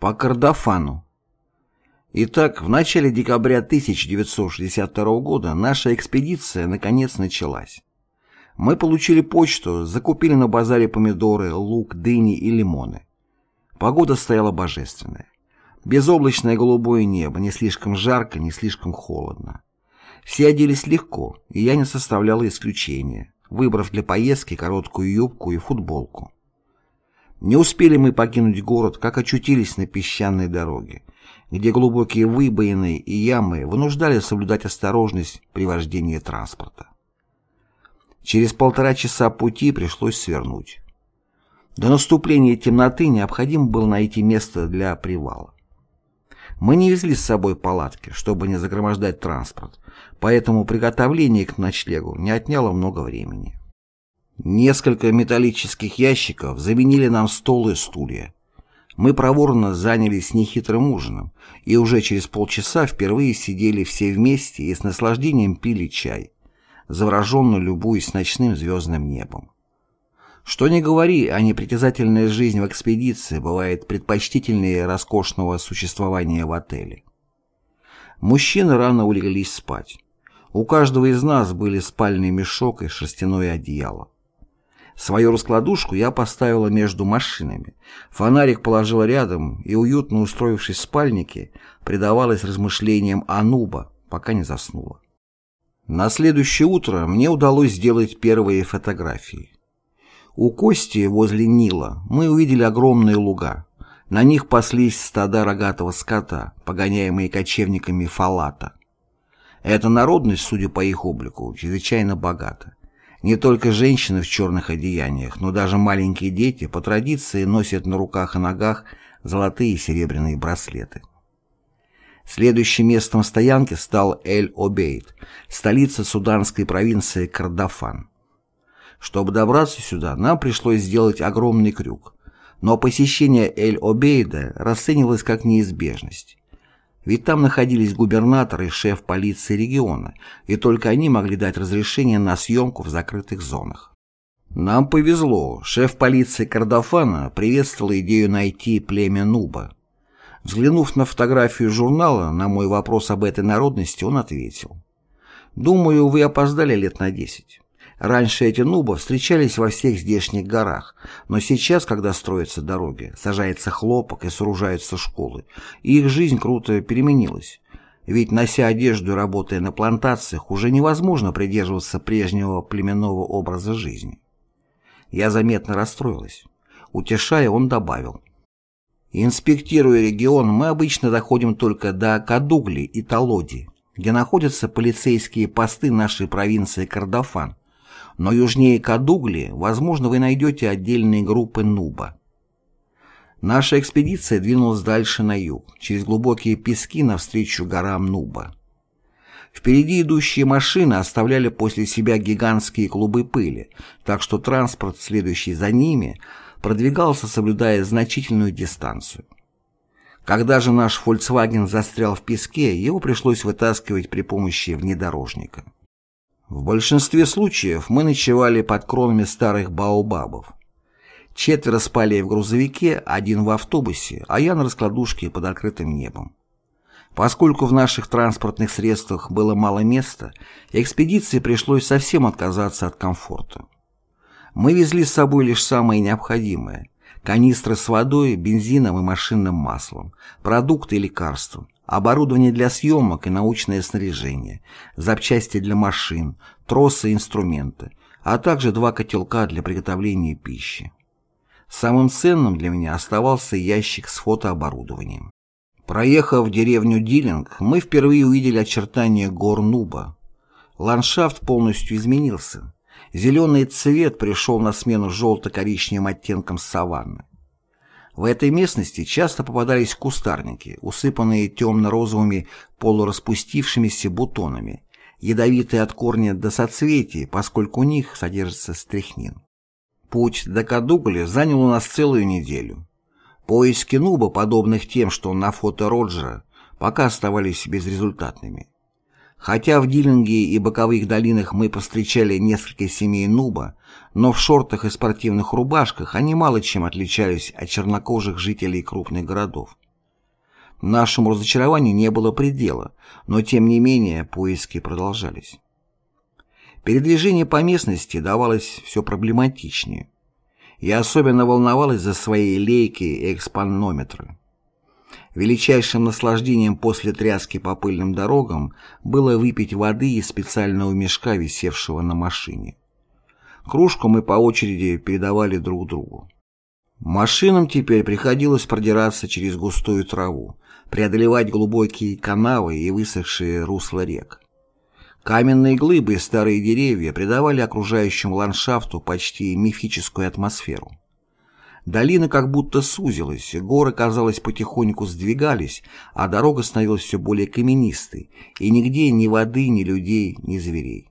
По Кордофану. Итак, в начале декабря 1962 года наша экспедиция наконец началась. Мы получили почту, закупили на базаре помидоры, лук, дыни и лимоны. Погода стояла божественная. Безоблачное голубое небо, не слишком жарко, не слишком холодно. Все оделись легко, и я не составляла исключения, выбрав для поездки короткую юбку и футболку. Не успели мы покинуть город, как очутились на песчаной дороге, где глубокие выбоины и ямы вынуждали соблюдать осторожность при вождении транспорта. Через полтора часа пути пришлось свернуть. До наступления темноты необходимо было найти место для привала. Мы не везли с собой палатки, чтобы не загромождать транспорт, поэтому приготовление к ночлегу не отняло много времени. Несколько металлических ящиков заменили нам стол и стулья. Мы проворно занялись нехитрым ужином, и уже через полчаса впервые сидели все вместе и с наслаждением пили чай, завороженно любуясь ночным звездным небом. Что ни говори, а непритязательная жизнь в экспедиции бывает предпочтительнее роскошного существования в отеле. Мужчины рано улеглись спать. У каждого из нас были спальный мешок и шерстяное одеяло. Свою раскладушку я поставила между машинами. Фонарик положила рядом и, уютно устроившись в спальнике, предавалась размышлениям Ануба, пока не заснула. На следующее утро мне удалось сделать первые фотографии. У Кости возле Нила мы увидели огромные луга. На них паслись стада рогатого скота, погоняемые кочевниками фалата. Эта народность, судя по их облику, чрезвычайно богата. Не только женщины в черных одеяниях, но даже маленькие дети по традиции носят на руках и ногах золотые и серебряные браслеты. Следующим местом стоянки стал Эль-Обейд, столица суданской провинции Кордофан. Чтобы добраться сюда, нам пришлось сделать огромный крюк, но посещение Эль-Обейда расценивалось как неизбежность. Ведь там находились губернатор и шеф полиции региона, и только они могли дать разрешение на съемку в закрытых зонах. Нам повезло, шеф полиции Кордофана приветствовал идею найти племя Нуба. Взглянув на фотографию журнала, на мой вопрос об этой народности он ответил. «Думаю, вы опоздали лет на десять. Раньше эти нубы встречались во всех здешних горах, но сейчас, когда строятся дороги, сажается хлопок и сооружаются школы, их жизнь круто переменилась. Ведь, нося одежду работая на плантациях, уже невозможно придерживаться прежнего племенного образа жизни. Я заметно расстроилась. Утешая, он добавил. Инспектируя регион, мы обычно доходим только до Кадугли и Толоди, где находятся полицейские посты нашей провинции Кордофан, но южнее Кадугли, возможно, вы найдете отдельные группы Нуба. Наша экспедиция двинулась дальше на юг, через глубокие пески навстречу горам Нуба. Впереди идущие машины оставляли после себя гигантские клубы пыли, так что транспорт, следующий за ними, продвигался, соблюдая значительную дистанцию. Когда же наш Volkswagen застрял в песке, его пришлось вытаскивать при помощи внедорожника. В большинстве случаев мы ночевали под кронами старых баобабов. Четверо спали в грузовике, один в автобусе, а я на раскладушке под открытым небом. Поскольку в наших транспортных средствах было мало места, экспедиции пришлось совсем отказаться от комфорта. Мы везли с собой лишь самое необходимое – канистры с водой, бензином и машинным маслом, продукты и лекарства, оборудование для съемок и научное снаряжение, запчасти для машин, тросы и инструменты, а также два котелка для приготовления пищи. Самым ценным для меня оставался ящик с фотооборудованием. Проехав деревню Дилинг, мы впервые увидели очертания гор Нуба. Ландшафт полностью изменился. Зеленый цвет пришел на смену желто-коричневым оттенкам саванны. В этой местности часто попадались кустарники, усыпанные темно-розовыми полураспустившимися бутонами, ядовитые от корня до соцветий, поскольку у них содержится стрихнин. Путь до Кадугли занял у нас целую неделю. Поиски нуба, подобных тем, что на фото Роджера, пока оставались безрезультатными. Хотя в Диллинге и боковых долинах мы повстречали несколько семей нуба, но в шортах и спортивных рубашках они мало чем отличались от чернокожих жителей крупных городов. Нашему разочарованию не было предела, но тем не менее поиски продолжались. Передвижение по местности давалось все проблематичнее. Я особенно волновалась за свои лейки и экспанометры. Величайшим наслаждением после тряски по пыльным дорогам было выпить воды из специального мешка, висевшего на машине. Кружку мы по очереди передавали друг другу. Машинам теперь приходилось продираться через густую траву, преодолевать глубокие канавы и высохшие русла рек. Каменные глыбы и старые деревья придавали окружающему ландшафту почти мифическую атмосферу. Долина как будто сузилась, горы, казалось, потихоньку сдвигались, а дорога становилась все более каменистой, и нигде ни воды, ни людей, ни зверей.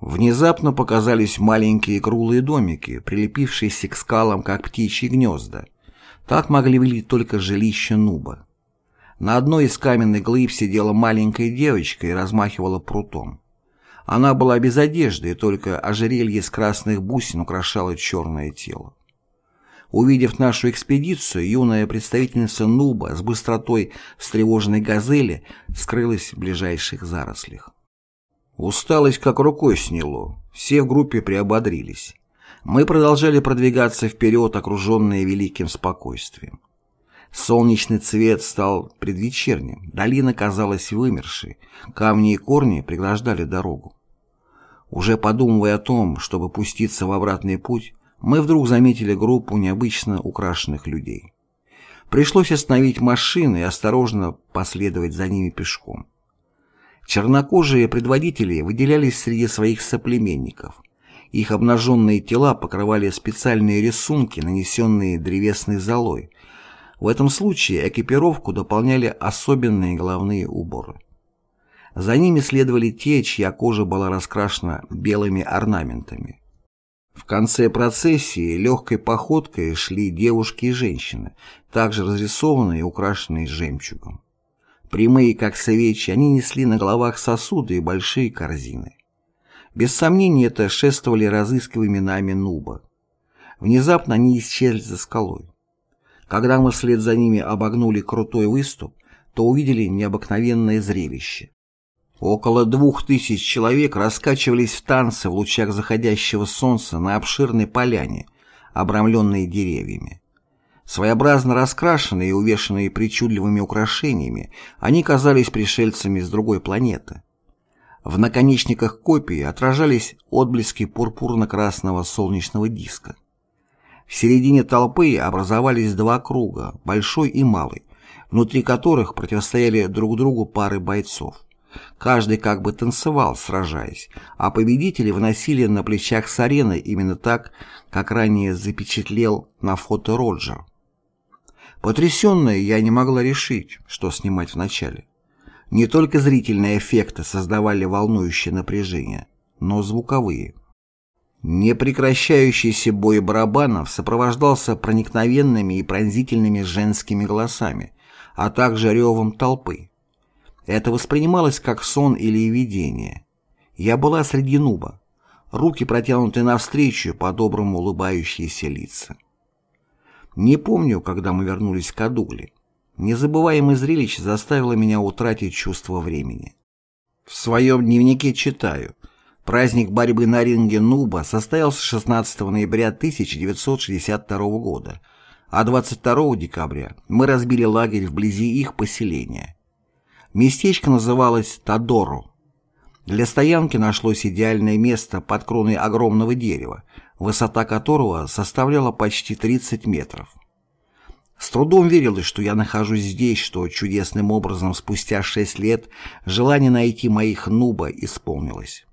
Внезапно показались маленькие круглые домики, прилепившиеся к скалам, как птичьи гнезда. Так могли выглядеть только жилища Нуба. На одной из каменных глыб сидела маленькая девочка и размахивала прутом. Она была без одежды, и только ожерелье из красных бусин украшало черное тело. Увидев нашу экспедицию, юная представительница Нуба с быстротой встревоженной газели скрылась в ближайших зарослях. Усталость как рукой сняло, все в группе приободрились. Мы продолжали продвигаться вперед, окруженные великим спокойствием. Солнечный цвет стал предвечерним, долина казалась вымершей, камни и корни преграждали дорогу. Уже подумывая о том, чтобы пуститься в обратный путь, мы вдруг заметили группу необычно украшенных людей. Пришлось остановить машины и осторожно последовать за ними пешком. Чернокожие предводители выделялись среди своих соплеменников. Их обнаженные тела покрывали специальные рисунки, нанесенные древесной золой. В этом случае экипировку дополняли особенные головные уборы. За ними следовали те, чья кожа была раскрашена белыми орнаментами. В конце процессии легкой походкой шли девушки и женщины, также разрисованные и украшенные жемчугом. Прямые, как свечи, они несли на головах сосуды и большие корзины. Без сомнения, это шествовали разыскиваемые нами Нуба. Внезапно они исчезли за скалой. Когда мы вслед за ними обогнули крутой выступ, то увидели необыкновенное зрелище. Около двух тысяч человек раскачивались в танце в лучах заходящего солнца на обширной поляне, обрамленной деревьями. Своеобразно раскрашенные и увешанные причудливыми украшениями, они казались пришельцами с другой планеты. В наконечниках копий отражались отблески пурпурно-красного солнечного диска. В середине толпы образовались два круга, большой и малый, внутри которых противостояли друг другу пары бойцов. Каждый как бы танцевал, сражаясь, а победители выносили на плечах с арены именно так, как ранее запечатлел на фото Роджер. Потрясенная, я не могла решить, что снимать вначале. Не только зрительные эффекты создавали волнующее напряжение, но звуковые. Непрекращающийся бой барабанов сопровождался проникновенными и пронзительными женскими голосами, а также ревом толпы. Это воспринималось как сон или видение. Я была среди нуба. Руки протянуты навстречу, по-доброму улыбающиеся лица. Не помню, когда мы вернулись к Адугле. Незабываемое зрелище заставило меня утратить чувство времени. В своем дневнике читаю. Праздник борьбы на ринге Нуба состоялся 16 ноября 1962 года, а 22 декабря мы разбили лагерь вблизи их поселения. Местечко называлось Тадору. Для стоянки нашлось идеальное место под кроной огромного дерева, высота которого составляла почти 30 метров. С трудом верилось, что я нахожусь здесь, что чудесным образом спустя шесть лет желание найти моих нуба исполнилось.